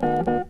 Thank you.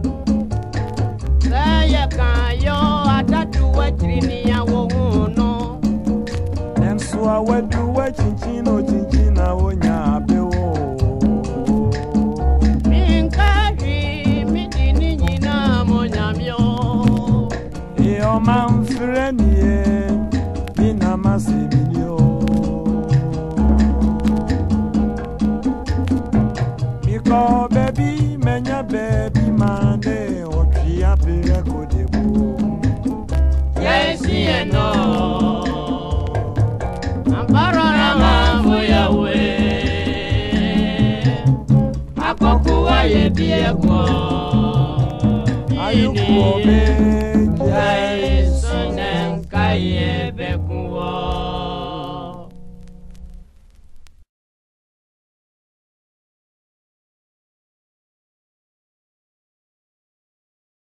Wa wedu we chinchino chinchina wo nyabe wo Minkaji midi ni nyina mo nyamyo Iyo manfre niye Bina masibilyo Miko baby menya baby mande Otriya pire kodebo Yes, yeah, no ayukuome. Jai sunem kaye bekum.